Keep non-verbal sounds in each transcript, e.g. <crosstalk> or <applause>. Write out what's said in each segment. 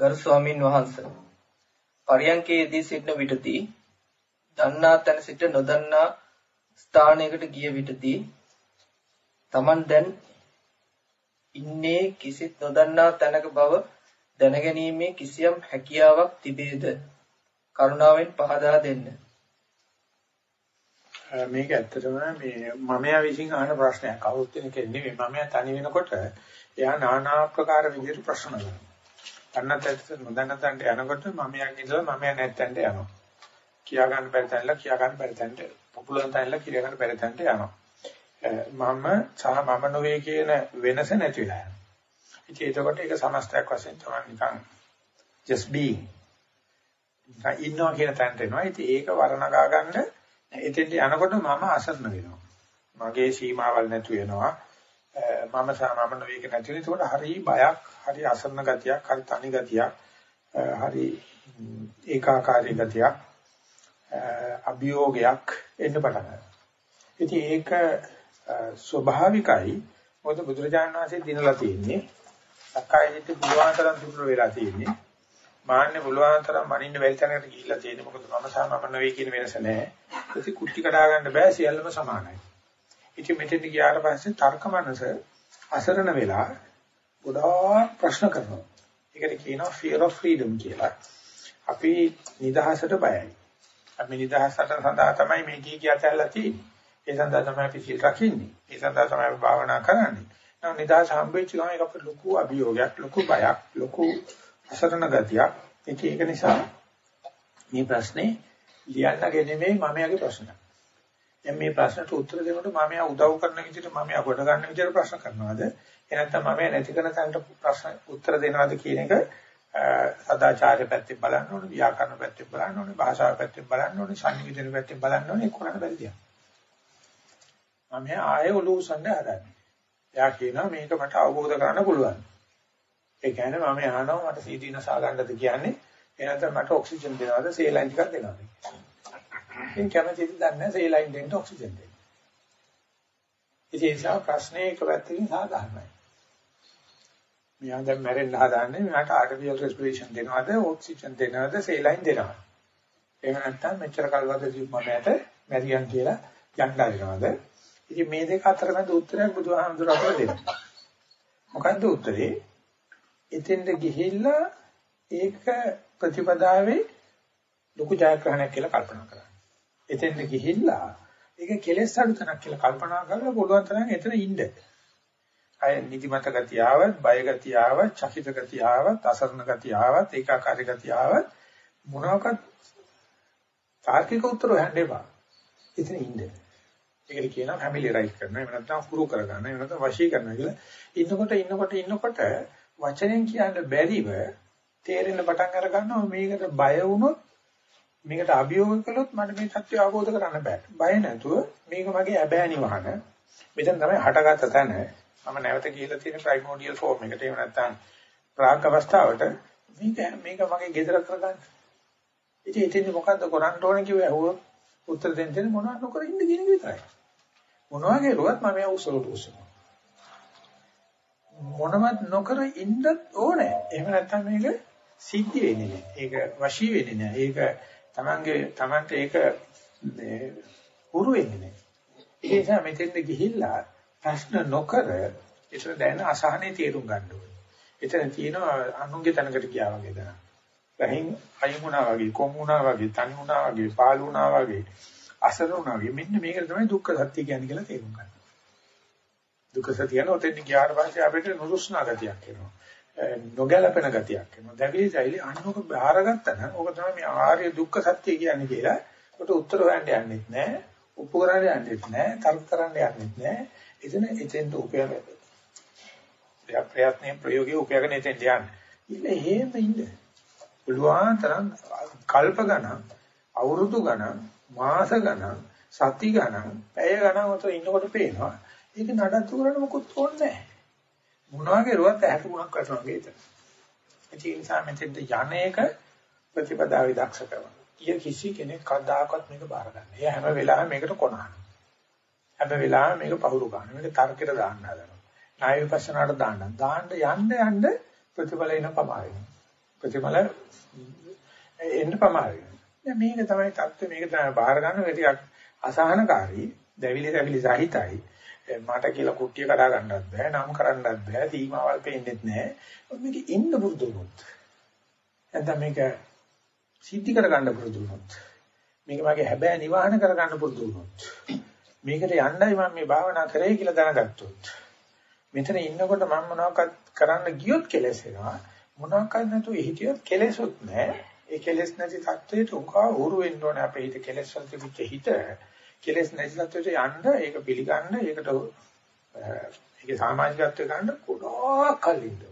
ගරු ස්වාමින් වහන්සේ පරියන්කේදී සිටින විටදී දන්නා තැන සිට නොදන්නා ස්ථානයකට ගිය විටදී Taman දැන් ඉන්නේ කිසිත් නොදන්නා තැනක බව දැනගැනීමේ කිසියම් හැකියාවක් තිබේද කරුණාවෙන් පහදා දෙන්න. මේක ඇත්තටම මේ මමයා විසින් අහන ප්‍රශ්නයක්. කවුරුත් කෙනෙක් නෙවෙයි. මමයා තනි වෙනකොට එයා নানা ආකාර විදිහට ප්‍රශ්න කරනවා. තන්නතට නොදන්නතන්ට යනකොට මමයා ඉඳලා මමයා නැත්තන්ට යනවා. කියා ගන්න බැරි තැනලා කියා ගන්න බැරි තැනට පොපුලර් තැනලා කියා ගන්න බැරි තැනට යනවා. මම සහ මම නොවේ කියන වෙනස නැති වෙලා යනවා. ඉතින් එතකොට ඒක සමස්තයක් වශයෙන් තමයි නිකන් just being. නිකන් ඉන්නවා කියන තැනට එනවා. ඉතින් ඒක වර්ණගා ගන්න එතෙන්ට යනකොට මම අසරණ වෙනවා. මගේ සීමාවල් නැතු වෙනවා. මම සහ මම නොවේක නැති වෙන. ඒකට හරි බයක්, හරි අසරණ ගතියක්, හරි තනි ගතියක්, හරි ඒකාකාරී ගතියක්, අභියෝගයක් එන්න පටන් ගන්නවා. ඉතින් ඒක ස්වභාවිකයි. මොකද බුදුරජාණන් වහන්සේ දිනලා තියෙන්නේ සක්කායෙත් පුළුවන් තරම් දුර්වල වෙලා තියෙන්නේ. මාන්නේ පුළුවන් තරම් මනින්න බැරි තැනකට ගිහිල්ලා තියෙන්නේ. මොකද මම සහ මම නෙවෙයි කියන වෙනස නැහැ. ඒක කුටි කඩා ගන්න බෑ සියල්ලම සමානයි. ඉතින් මෙතෙන් ගියාට පස්සේ තර්ක මනස අසරණ වෙලා ගොඩාක් ප්‍රශ්න කරනවා. ඒකට කියනවා fear of freedom කියලා. අපි නිදහසට බයයි. අපි නිදහසට සඳහා තමයි මේ කී කිය ඇතැල්ලා තියෙන්නේ. ඒ සඳහා තමයි අපි සිල් රකින්නේ. ඒ සඳහා තමයි අපි භාවනා කරන්නේ. නමුත් නිදහස හම්බෙච්ච ගමන් ඒක අපිට ලොකු අභියෝගයක්, ලොකු බයක්, ලොකු අසරණ ගතියක්. ඒක නිසා මේ ප්‍රශ්නේ ලියන්නගේ නෙමෙයි මමයාගේ ප්‍රශ්නයක්. දැන් මේ ප්‍රශ්නට උත්තර දෙනකොට මමයා උදව් කරන විදිහට මමයා කොට ගන්න විදිහට ප්‍රශ්න කරනවාද? එහෙනම් මමයා නැති කරන තැනට ප්‍රශ්න උත්තර දෙනවාද කියන එක සදාචාරය පැත්තෙන් බලන්න ඕනේ, ව්‍යාකරණ පැත්තෙන් බලන්න ඕනේ, භාෂාව පැත්තෙන් බලන්න ඕනේ, සංවිධානය පැත්තෙන් බලන්න ඕනේ, ඒක කරන්න බැරි දෙයක්. මමයා ආයෙ ඔලුව උසන්නේ හදන්නේ. එයා කියනවා මේක මට අවබෝධ කරගන්න පුළුවන්. ඒ කියන්නේ මම අහනවා මට සීදී නසා ගන්නද කියන්නේ එහෙනම් මට ඔක්සිජන් දෙනවද සේලයින් ටිකක් දෙනවද ඉතින් කැමතිද දන්නේ සේලයින් දෙන්න ඔක්සිජන් දෙන්න. ඉතින් ඒ නිසා ප්‍රශ්නේ එක පැත්තකින් සාධාරණයි. මෙයා දැන් මැරෙන්න හදාන්නේ මෙයාට ආර්ටිෆිෂල් රෙස්පිරේෂන් දෙනවද ඔක්සිජන් දෙනවද සේලයින් දෙනවද? එහෙම නැත්නම් මෙච්චර කල්වද මමයට මැරියන් කියලා යන්න හදනවද? ඉතින් මේ දෙක අතර මැද උත්තරයක් බුදුහාමුදුර අපට දෙනවා. මොකද්ද උත්තරේ? එතෙන්ද ගිහිල්ලා ඒක ප්‍රතිපදාවේ ලොකු ජයග්‍රහණයක් කියලා කල්පනා කරන්න. එතෙන්ද ගිහිල්ලා ඒක කෙලෙස් අඩු තැනක් කියලා කල්පනා කරලා පුළුවන් තරම් එතන ඉන්න. අය නිදිමත ගතිය ආවත්, බය ගතිය ආවත්, චකිත ගතිය ආවත්, අසරණ ගතිය ආවත්, ඒකාකාරී ගතිය ආවත් මොනවාකට තාර්කික උත්තර හොයන්න එපා. එතන ඉන්න. ඒකට කියනවා ෆැමිලියරයිස් කරනවා. එහෙම නැත්නම් හුරු කරගන්න. එහෙම නැත්නම් වශී කරනවා කියලා. ඉන්නකොට ඉන්නකොට ඉන්නකොට වචනෙන් කියන්න බැරිව තේරෙන්න පටන් අර ගන්නවා මේකට බය වුණොත් මේකට අභියෝග කළොත් මට මේ සත්‍ය අවබෝධ කරගන්න බෑ. බය නැතුව මේක මගේ ඇබෑනි වහන. මෙතන තමයි හටගත්ත තැන. මම නැවත කියලා තියෙන ප්‍රයිමෝඩියල් ෆෝම් එකට. එහෙම නැත්නම් ප්‍රාග් අවස්ථාවට මේක මේක මගේ gedara කරගන්න. ඉතින් ඉතින් මොකද්ද කරන්න ඕනේ කිව්ව ඇහුවොත් උත්තර දෙන්න දෙන්න මොනවද නොකර ඉන්න කියන එක විතරයි. මොනවා කරුවත් මම එයා උසලට උසනවා. මොනවත් නොකර ඉන්නත් ඕනේ. එහෙම නැත්නම් මේක සිද්ධ වෙන්නේ නැහැ. ඒක වශී වෙන්නේ නැහැ. ඒක Tamange Tamante ඒක හුරු වෙන්නේ නැහැ. ඒ නිසා මෙතෙන්ද ගිහිල්ලා ප්‍රශ්න නොකර ඒතර දැන අසහනේ තේරුම් ගන්න ඕනේ. එතන තියෙනවා අනුන්ගේ තැනකට ගියා වගේ දා. රහින් අයින් වුණා වගේ, කොම් වුණා වගේ, තනි වුණා වගේ, පාළු වුණා වගේ, අසර වුණා වගේ. මෙන්න මේක තමයි දුක්ඛ සත්‍ය කියන්නේ කියලා තේරුම් ගන්න. දුක සතියන ඔතෙන් ගියාට පස්සේ අපිට නුරුස්නා ගතියක් එනවා. නොගැලපෙන ගතියක් එනවා. දැවිලි සෛලි අන්නක බාරගත්තා නම් ඕක තමයි මේ ආර්ය දුක්ඛ සත්‍ය කියන්නේ කියලා. කොට උත්තර හොයන්න යන්නෙත් නැහැ. උපු කරන්න යන්නෙත් නැහැ. තර්ක කරන්න යන්නෙත් නැහැ. එතන එතෙන්ට උපයන එයා ප්‍රයත්නයේ ප්‍රයෝගයේ උපයගෙන එතෙන්ට යන්න. ඉන්න හේම ඉන්න. පුළුවන් තරම් කල්ප ගණන්, අවුරුදු ගණන්, මාස ගණන්, සති ගණන්, පැය ගණන් උතර ඉන්නකොට පේනවා. ඒක නඩත්තු කරන්න මොකුත් ඕනේ නැහැ. මොනවා කරුවත් ඇහැට මුණක් වටනවා වගේ එතන. ඒ නිසා මෙතෙන්ද යන්නේක ප්‍රතිපදාවේ දක්ෂකම. ඊය කිසි කෙනෙක් කවදාකවත් මේක බාර ගන්න. එයා හැම වෙලාවෙම මේකට කොනහන. හැම වෙලාවෙම මේක පහුරු ගන්න. මේක තර්කයට දාන්න හදනවා. ණය විපස්සනාට දාන්න. දාන්න යන්න යන්න ප්‍රතිඵල එන පමාවෙනවා. ප්‍රතිඵල එන්න ප්‍රමාදයි. දැන් මේක තමයි தත්ත්වය මේක තමයි බාහිර ගන්න එක ටිකක් අසහනකාරී, දැවිලි දැවිලි සහිතයි. මට කියලා කුට්ටිය කඩා ගන්නත් බෑ, නම් කරන්නත් බෑ, සීමාවල් පෙන්නේත් නෑ. මේක ඉන්න පුරුදු වුණොත්. නැත්නම් මේක සිද්ධි කර ගන්න පුරුදු වුණොත්. මේක මගේ හැබෑ නිවහන කර ගන්න පුරුදු වුණොත්. මේකට යන්නයි මම මේ භාවනා කරේ කියලා දැනගත්තොත්. මෙතන ඉන්නකොට මම මොනවක්වත් කරන්න ගියොත් කෙලස් වෙනවා. මොනවාක්වත් නැතුව හිටියොත් කෙලෙසොත් නැහැ. ඒ කෙලෙස් නැති තත්වයට උකා උරු වෙන්න ඕනේ අපේ හිත කෙලෙස් වලට පිට හිත. කෙලෙස් නැති තත්වයට යන්න ඒක පිළිගන්න ඒකට ඒකේ සමාජිකත්වය ගන්න කොඩා කලින්ද.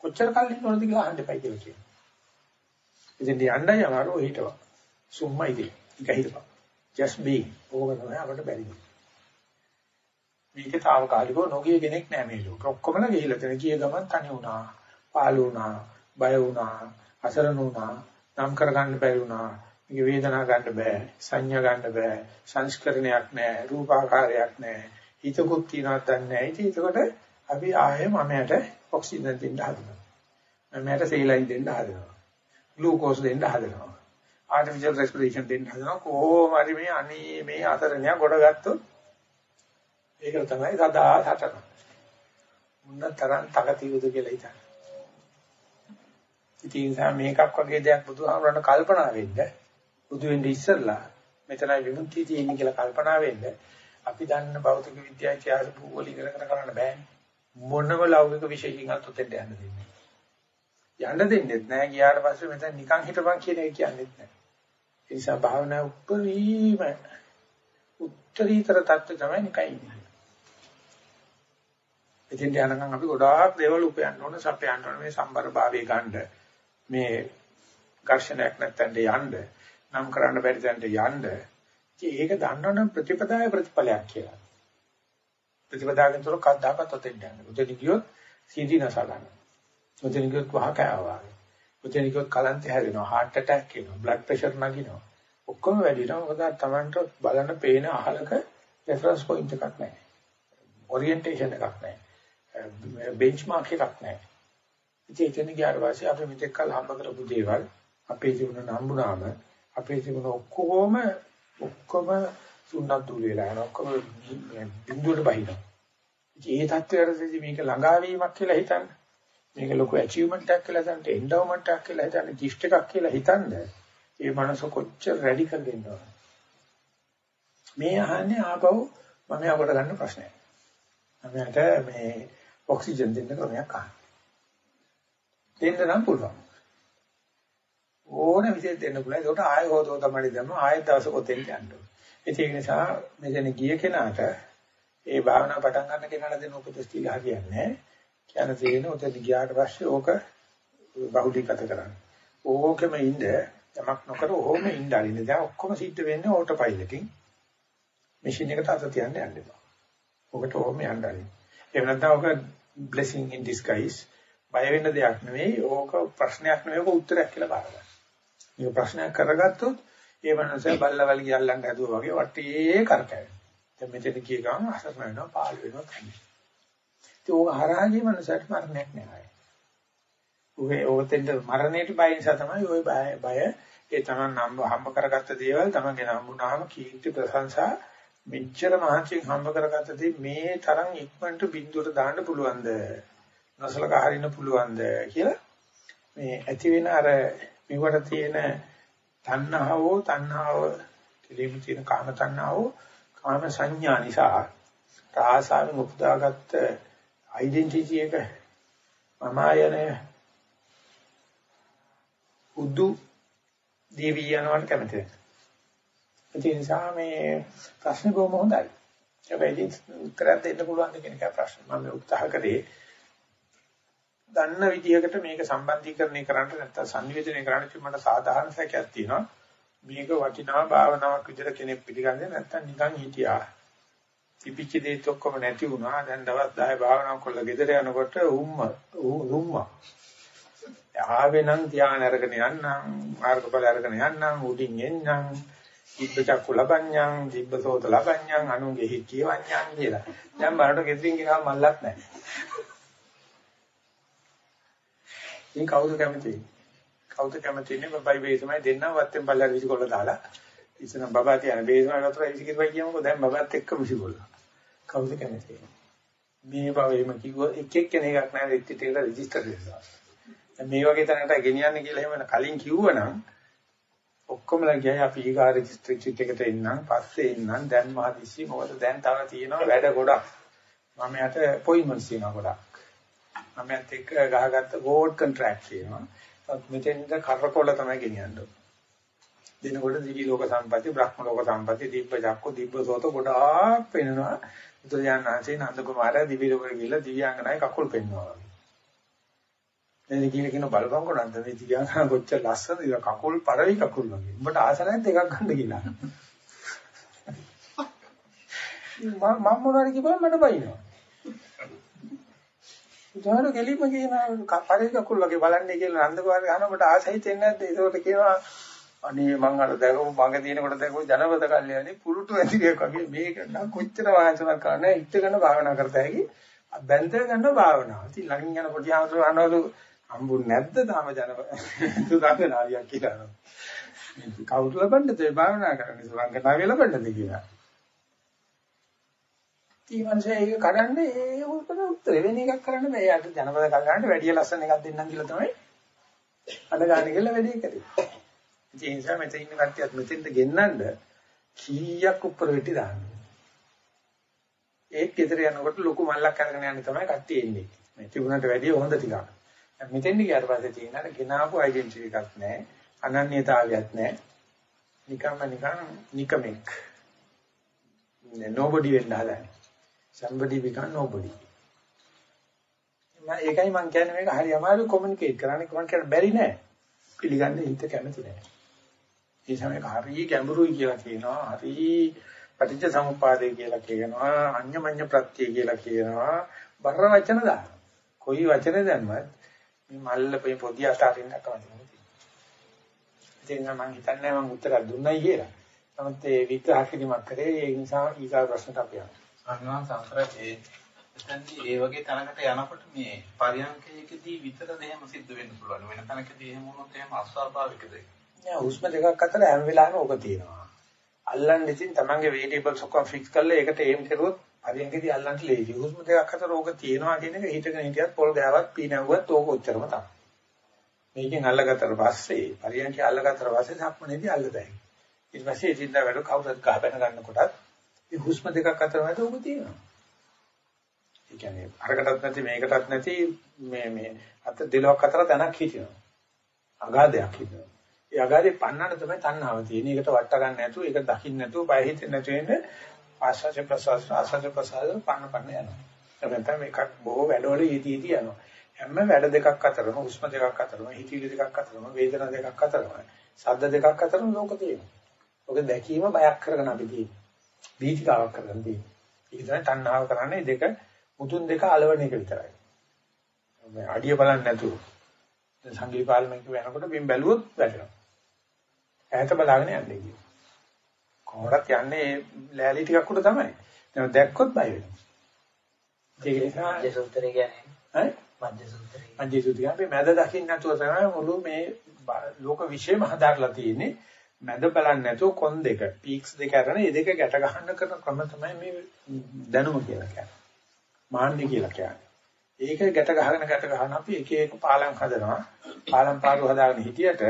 කොච්චර කලින්ද ඕනද කියලා අහන්න එපයි කියලා කියනවා. ඉතින් යන්නයි අමාරු හිටවා. සුම්මයි දී. ඒක හිටපන්. just be. ඕක තමයි අපිට බැරි. මේකේ తాවකාලිකව නොගිය කෙනෙක් නෑ මේ ලෝකෙ. ඔක්කොමලා ගිහිල්ලා තියෙන කීය ගමන් තනි වුණා. පාළු වුණා, බය වුණා, අසරණ වුණා, නම් කරගන්න බැරි වුණා. මේක වේදනාව ගන්න බෑ, සංඥා ගන්න බෑ, සංස්කරණයක් නෑ, රූපාකාරයක් නෑ. හිතකුත් තියනවත් නැහැ. ඉතින් ඒකට අපි ආයෙ මමයට ඔක්සිජන් දෙන්න හදනවා. මමයට සේලයින් දෙන්න හදනවා. ග්ලූකෝස් දෙන්න හදනවා. ආර්ටිෆිෂල් රෙස්පිරේෂන් දෙන්න හදනවා. කොහොම හරි මේ අනේ මේ අතරණිය ගොඩ ගත්තොත් ඒක තමයි සදා සටන. මුන්න තරම් තකතිවද කියලා හිතන්න. ඉතින් ඒ නිසා මේකක් වගේ දෙයක් බුදුහාමරණ කල්පනා වෙන්න බුදු වෙන්න ඉස්සෙල්ලා මෙතනයි විමුක්තිය තියෙන්නේ කියලා කල්පනා වෙන්න අපි දන්න භෞතික විද්‍යාව ඉතිහාස භූගෝල ඉගෙන ගන්න කරන්න බෑනේ මොනම ලෞකික විශේෂකින් අතොත් යන්න දෙන්නේ යන්න දෙන්නේ නැහැ. ගියාට පස්සේ මෙතන නිකන් හිටපන් කියන එක කියන්නේ නැහැ. ඒ නිසා භාවනා උපරිම උත්තරීතර தත්ත්ව තමයි නිකන් ඉන්නේ. ඉතින් යනකම් අපි ගොඩාක් දේවල් උපයන්න ඕන සපයන්න ඕන මේ සම්බර භාවයේ ගන්න මේ ඝර්ෂණයක් නැත්තඳ යන්න. නම් කරන්න බැරි තැනට යන්න ඒක දන්නවනම් ප්‍රතිපදාය ප්‍රතිඵලයක් කියලා. ප්‍රතිපදාවෙන් තොර කද්දාකත් ඔතෙන් යන්න. ඔතෙන් ගියොත් සීදී නසගන්න. ඔතෙන් ගියොත් වහකෑවා. ඔතෙන් ගියොත් කලන්ත හැදෙනවා, heart attack එනවා, blood pressure නගිනවා. ඔක්කොම වැඩි වෙනවා. මොකද Tamanට බලන පේන අහලක reference point එකක් නැහැ. orientation එකක් නැහැ. benchmark එකක් නැහැ. ඉතින් එතන ගියාට පස්සේ අපි මෙතෙක් කල් හම්බ කරපු දේවල් අපේ ජීවන නම්බුනාම අපේ ජීවන ඔක්කොම ඔක්කොම සුන්නත් දුර වෙලා යනවා ඔක්කොම බිඳුවට බහිනවා. ඉතින් ඒ තත්ත්වයටදී මේක ළඟාවීමක් කියලා හිතන්න. මේක ලොකු ඇචීව්මන්ට් එකක් කියලා හිතන්න, එන්ඩෝමන්ට් එකක් කියලා හිතන්න, ගිෆ්ට් එකක් කියලා හිතන්න. ඒ මනස කොච්චර රැඩිකල් වෙනවද? මේ අහන්නේ ආපහු මම යකට ගන්න ප්‍රශ්නයක්. මමට මේ ඔක්සිජන් දෙන්න ක්‍රමයක් අහන්න. දෙන්න නම් පුළුවන්. ඕන විදිහට දෙන්න පුළුවන්. ඒකට ආයෙ හොතෝ තමයි දැම්ම ආයෙත් දවසක ඔතෙන් යන්න ඕනේ. ඒක නිසා මෙතන ගිය කෙනාට ඒ භාවනා පටන් ගන්න කෙනාට දෙන උපදෙස් ටික හරියන්නේ නැහැ. කියන තේන ඔතෙන් ගියාට පස්සේ ඕක බහුලීගත කරන්න. ඕකෙම ඉන්න යමක් නොකර ඕම ඉන්න අරින්න. දැන් ඔක්කොම සිද්ධ වෙන්නේ ඕටෝ පයිලටින්. මැෂින් එකට අත තියන්න යන්න එපා. ඔකට ඕම යන්න අරින්න. එහෙම නැත්නම් ඔක blessing in disguise බය වෙන්න දෙයක් නෙවෙයි. ඕක ප්‍රශ්නයක් නෙවෙයි. ඕක උත්තරයක් කියලා බලන්න. මේක ප්‍රශ්නයක් කරගත්තොත් ඒ මනස බල්ලවල් ගියල්ලන් හැදුවා වගේ වටේ කරකැවෙනවා. දැන් මෙතන කිය ගමන් අසරණ වෙනවා, පාළු වෙනවා තමයි. ඒක ඕක හරහාගේ මනසට මරණයක් නෑ. ඔය ඔතෙන්ද මරණයට බය නිසා තමයි ওই බය බය ඒ තමන් නම් හම්බ කරගත්ත දේවල් තමන්ගේ නම්බුනාම කීර්ති ප්‍රශංසා මෙච්චර මහන්සියෙන් හම්බ කරගත්ත දේ මේ තරම් ඉක්මනට බින්දුවට දාන්න පුළුවන්ද නොසලකා හරින්න පුළුවන්ද කියලා මේ ඇති වෙන අර මෙවට තියෙන තණ්හාවෝ තණ්හාව කෙලෙමු තියෙන කාම තණ්හාවෝ කාම සංඥා නිසා රාසාවෙන් උපදාගත්ත ඩෙන්ටිටි එක මම ආයනේ උදු දේවී යනවට කැමති නැහැ. ඒ නිසා මේ ප්‍රශ්නේ බොහොම හොඳයි. හැබැයි උත්තරයක් දෙන්න පුළුවන් කියන එක ප්‍රශ්න මම උත්සාහ කරේ දන්න විදිහකට මේක සම්බන්ධීකරණය කරන්න නැත්නම් සංනිවේදනය කරන්න මට සාධාරණ සැකයක් තියෙනවා. මේක වටිනා භාවනාවක් විදිහට කෙනෙක් පිළිගන්නේ නැත්නම් නිකන් හිටියා. ඉපිච්ච දේත් ඔක්කොම නැති වුණා. දැන් දවස් 10 භාවනා කරලා ගෙදර යනකොට උම්ම උම්මා. ආවෙනම් ධ්‍යාන අරගෙන යන්නම්, මාර්ගඵල අරගෙන යන්නම්, උඩින් එන්නම්, දිබ්බ චක්කු ලබඤ්ඤං, දිබ්බ සෝත ලබඤ්ඤං, අනුගේ හිත් කියවඤ්ඤං කියලා. දැන් බලන්න ගෙදරින් ගිහම මල්ලක් නැහැ. ඉතින් කවුද කැමති? කවුද කැමති ඉන්නේ? බබයි බේසමයි දෙන්නම. වත්තෙන් පල්ලට විසිකොල්ල දාලා. ඉස්සන බබා තියන බේසම වතුර විසිකිරුවා කියමුකෝ. දැන් බබාත් එක්ක විසිකොල්ල. කවුද කැමති? මේ බවෙම කිව්ව එක එක් කෙනෙක් නැහැ රිට්‍රීට් එකට රෙජිස්ටර් වෙනවා. මේ වගේ තැනකට ගෙනියන්න කියලා එහෙම කලින් කිව්වනම් ඔක්කොමලා ගියයි අපි ඊගා රෙජිස්ට්‍රේෂන් එකට එන්නම්. පස්සේ එන්නම්. දැන් මහදිසි මොකද? දැන් තව තියෙනවා වැඩ ගොඩක්. මම යට අපොයින්ට්මන්ට්ස් තියෙනවා ගොඩක්. මම යත් එක්ක ගහගත්ත ගෝඩ් කොන්ට්‍රැක්ට් තියෙනවා මෙතෙන්ද කරකොල තමයි ගෙනියන්නේ දිනකොට දිවි ලෝක සම්පatti බ්‍රහ්ම ලෝක සම්පatti දිබ්බ චක්ක දිබ්බ සෝත ගොඩාක් පෙන්නවා බුදුරජාණන් වහන්සේ නන්ද කුමාරයා දිවි ලෝකෙ ගිහිල්ලා දිව්‍යාංගනායි කකුල් පෙන්නවා එනේ කියන කියන බලපං කොටන්ද මේ තියාගෙන කොච්චර ලස්සනද ඒක කකුල් පරවි කකුල් වගේ. උඹට ආස නැද්ද එකක් ගන්න කියලා. <laughs> මම මොනවාරි කිව්වම මට බයිනවා. උදාහරණ ගෙලිම කියන පරවි කකුල් වගේ බලන්නේ කියලා නන්දකුමාර ගහනකොට ආසයි තෙන්නේ නැද්ද? ඒකට කියනවා අනේ මං අර දැකපු මඟ දිනකොට දැකපු ජනපද කල්යනේ පුරුටු ඇතිරියක් වගේ මේක නම් කොච්චර වාසනාවක් කරන්නේ ඉච්ච ගන්න භාවනා කරත හැකි බැන්ද ගන්න භාවනාව. ඉතින් ළඟින් යන පොඩි ආමතුරු අනවලු හම්බුනේ නැද්ද තාම ජන සුරංගනාවියක් කියලා. කවුරු ලබන්නද ඒ භාවනා කරන්නේ සුරංගනාවිය ලබන්නද කියලා. ඊමණසේ ඒක කරන්නේ ඒ උත්තර උත්තර වෙන එකක් කරන්න බෑ. යාට ජනපද කල්ලාන්ට වැඩි ලස්සන එකක් දෙන්නම් කියලා තමයි අඬ ගන්න කියලා වැඩි කරේ. ඒ නිසා මෙතන ඉන්න කට්ටියත් මෙතෙන්ද ගෙන්නන්න කීයක් උඩර වෙටි දාන්නේ. ඒත් ගෙදර යනකොට ලොකු මල්ලක් අරගෙන යන්න තමයි කට්ටිය එන්නේ. මේ තිබුණට වැඩිය හොඳ ටිකක්. මෙතෙන්දි ගියාට පස්සේ තියෙන ගෙනාවු ඩෙන්ටිටි එකක් නැහැ. අනන්‍යතාවයක් නැහැ. නිකම්ම නිකන් නිකමෙක්. nobody වෙන්න හදන්නේ. Somebody become nobody. මම ඒකයි මම කියන්නේ මේක හරි අමාරු කොමියුනිකේට් කරන්න කොහොමද කියලා බැරි නෑ. පිළිගන්න හිත කැමති නෑ. ඒ සමයක හරි ගැඹුරුයි කියලා කියනවා. හරි පටිච්ච සමුප්පාදේ කියලා කියනවා. අඤ්ඤමඤ්ඤ ප්‍රත්‍ය කියලා කියනවා. බර වචන දානවා. කොයි වචනේ දැම්මත් මේ මල්ල පොඩි අතාරින්න කවදාද ඉතින් මම හිතන්නේ මම උත්තර දුන්නයි කියලා. නමුත් ඒ විග්‍රහ කිරීමක් කරේ ඒ නිසා ඊගා ප්‍රශ්නට අපි යනවා. අනුන් සංසාරයේ ඒ එතනදී ඒ වගේ තැනකට යනකොට මේ පරියන්කයකදී විතරද එහෙම සිද්ධ වෙන්න පුළුවන්. වෙන තැනකදී එහෙම වුණොත් එහෙම අස්වාභාවිකද? නෑ හුස්ම දෙකක් අතර හැම වෙලාවෙම ඕක තියෙනවා. අල්ලන්නේ ඉතින් තමන්ගේ වේරියබල්ස් ඔක්කොම ෆික්ස් කරලා ඒකට එම් කරුවොත් හරියන්කදී අල්ලන්න ලේසි. හුස්ම දෙකක් අතර ඕක තියෙනවා කියන එක හිතගෙන හිටියත් පොල් ගෑවත් පීනවුවත් ඕක උච්චරම තමයි. මේකෙන් අල්ලගත්තට පස්සේ හරියන්කේ අල්ලගත්තට පස්සේ සම්පූර්ණේදී අල්ලදයි. ඊට පස්සේ ඉතින් වැඩ කවුරුත් ගහ බැන ගන්නකොටත් මේ හුස්ම දෙකක් අතර මැද ඕක තියෙනවා. ඒ කියන්නේ අරකටත් නැති මේකටත් නැති මේ මේ අත දෙලොක් අතර තැනක් හිටිනවා. අගාධයක් හිටිනවා. ඒ අගාධේ පන්නන්න තමයි තණ්හාව තියෙන්නේ. ඒකට වට ගන්න නැතුව, ඒක දකින්න නැතුව, බය හිතෙන්නේ නැතුව ඉන්නේ ආශාස ප්‍රසවාස ආශාස ප්‍රසවාස පන්න පන්න යනවා. එතන මේකක් බොහෝ වැඩවල යෙදී යෙදී යනවා. හැම වැඩ දෙකක් අතරම හුස්ම දෙකක් අතරම හිතවිලි දෙකක් අතරම වේදනා දෙකක් අතරම ශබ්ද දෙකක් අතරම ලෝක තියෙනවා. ඔක දැකීම බයක් කරගෙන අපි තියෙන්නේ. බීතිකාවක් කරගෙන තියෙන්නේ. ඒක තමයි තණ්හාව කරන්නේ දෙක මුතුන් දෙක අලවන එක විතරයි. මේ අඩිය බලන්නේ නැතුව දැන් සංගීත පාලනයක වෙනකොට බිම් බැලුවොත් වැටෙනවා. ඈත බලාගෙන යන්නේ කියනවා. කොහොමවත් යන්නේ ලෑලි ටිකක් උඩ තමයි. දැන් දැක්කොත් බය වෙනවා. ඒක නිසා සූත්‍රය කියන්නේ සූත්‍රය. මධ්‍ය සූත්‍රය අපි මැද දකින්න නැතුව තමයි මුළු මේ ලෝක විශ්ේම හදාarලා තියෙන්නේ. මැද බලන්නේ නැතුව කොන් දෙක පීක්ස් දෙක අරන මේ දෙක ගැට ගන්න කරන ක්‍රම තමයි මේ දැනුම කියලා කියන්නේ. මාන්නේ කියලා කියන්නේ. ඒක ගැට ගහගෙන ගැට ගහන අපි එක එක පාලම් හදනවා. පාලම් පාරු හදාගෙන හිටියට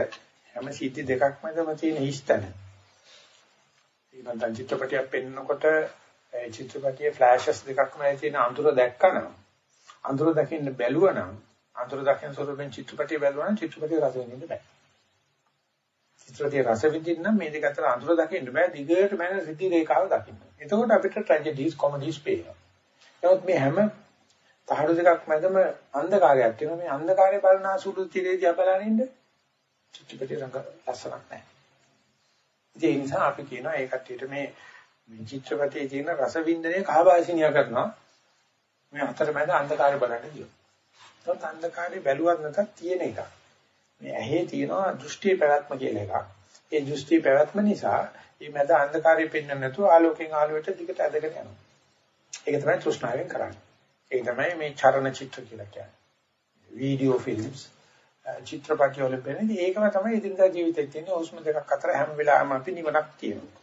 හැම සිද්ධි දෙකක් මැදම තියෙන හිස්තන. ඊළඟ චිත්‍රපටයක් පෙන්නකොට ඒ චිත්‍රපටයේ ෆ්ලෑෂස් දෙකක් මැද තියෙන අඳුර දැක්කනම් අඳුර දකින්න බැලුවනම් අඳුර දකින්න ස්වරූපෙන් චිත්‍රපටිය බැලුවනම් චිත්‍රපටිය රස විඳින්න බෑ. චිත්‍රපටිය රස විඳින්න මේ දෙක අතර අඳුර දකින්න බෑ දිගට මම රිදි රේඛාව දකින්න. එතකොට අපිට ට්‍රැජඩිස් කොමඩිස් පේනවා. නමුත් මේ හැම තහඩු දෙකක් මැදම අන්ධකාරයක් තියෙනවා. මේ අන්ධකාරය බලන අසුළු තිරේදී බලන ඉන්න චිත්‍රපටිය රංග ලස්සනක් නැහැ. ඒ නිසා අපි කියනවා ඒ කට්ටියට මේ චිත්‍රපටයේ තියෙන රස වින්දනයේ කහබාසිනිය කරනවා. මේ අතරමැද අන්ධකාරය බලන්න කියනවා. ඒත් අන්ධකාරය බැලුවත් නැතත් තියෙන එකක්. මේ ඇහි තියෙනවා දෘෂ්ටි පැවැත්ම කියලා එකක්. ඒ දෘෂ්ටි පැවැත්ම නිසා මේ මැද අන්ධකාරය පෙන්වන්න නැතුව ආලෝකයෙන් ආලෝකයට දිගට ඇදගෙන යනවා. ඒක තමයි තෘෂ්ණාවෙන් කරන්නේ. ඒක තමයි මේ චරණ චිත්‍ර කියලා කියන්නේ. වීඩියෝ ෆිල්ම්ස් චිත්‍රපටි වල පෙනෙන ඒකම තමයි ඉදින්දා ජීවිතේ තියෙන හුස්ම දෙකක් අතර හැම වෙලාවෙම අපි නිවනක් තියෙනවා.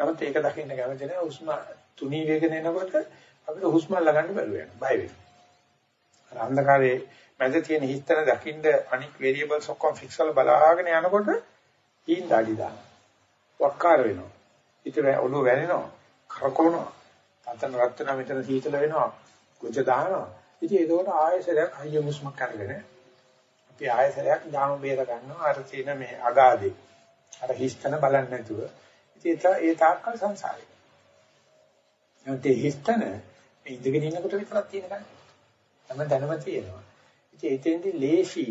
නමුත් ඒක දකින්න කැමති නැහැ හුස්ම තුනී වේගන එනකොට අපිට හුස්ම ළඟන්න බැරුව යනවා. බය වෙනවා. අන්ධකාරයේ මැද තියෙන හිස්තන දකින්න අනික් වේරියබල්ස් ඔක්කොම ෆික්ස් කරලා බලාගෙන යනකොට ඊන් දාඩි දානවා. වක්කාර වෙනවා. ඊට ඔළුව වැනෙනවා. කරකවනවා. අතන රත් වෙනවා මෙතන සීතල වෙනවා. කුජ දානවා. ඉතින් ඒකෝට ආයෙසරයක් හයිය මුස්මක් කරගෙන අපි ආයෙසරයක් ඥාන බේර ගන්නවා අර තියෙන මේ අගාදේ. අර හිස්තන බලන්නේ නැතුව. ඉතින් ඒ තාක්කල් සංසාරේ. එහෙනම් ඒ හිස්තන මේ ඉඳගෙන ඉන්නකොට විතරක් තියෙන ගන්නේ. තම දැනම තියෙනවා. ඉතින් එතෙන්දී ලේසි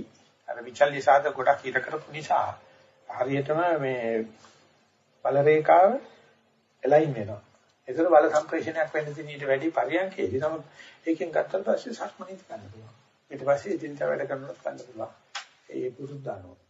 අර විචල්්‍ය සාධක ගොඩක් ඉර කරපු නිසා හරියටම මේ බල රේඛාව එලයින් වෙනවා. ඒතර බල සම්ප්‍රේෂණයක් වෙන්න තියෙන ඊට වැඩි පරියන්කේදී නමුත් ඒකෙන් ගත්තට පස්සේ සක්මනීත් ගන්න පුළුවන්. ඊට පස්සේ ඉදින්ට වැඩ කරනවත් ගන්න පුළුවන්. ඒ පුරුද්ද අනුව.